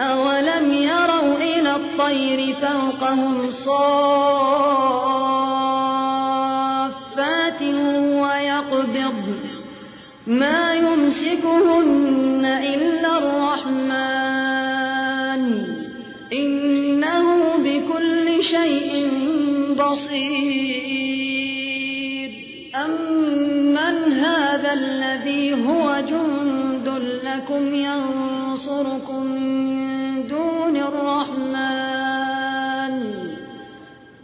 أولم يروا إلى الطير فوقهم صافات ويقبض ما يمسكهن إلا الرحمن إنه بكل شيء بصير. أمن هذا الذي هو جند لكم ينصركم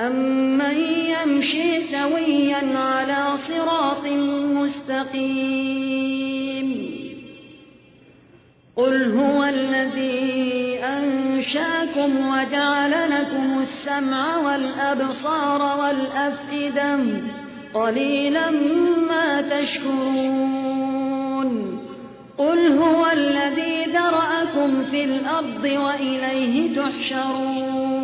أمن يمشي سويا على صراط مستقيم قل هو الذي أنشاكم وجعل لكم السمع والأبصار والأفئدة قليلا ما تشكرون قل هو الذي ذرأكم في الأرض وإليه تحشرون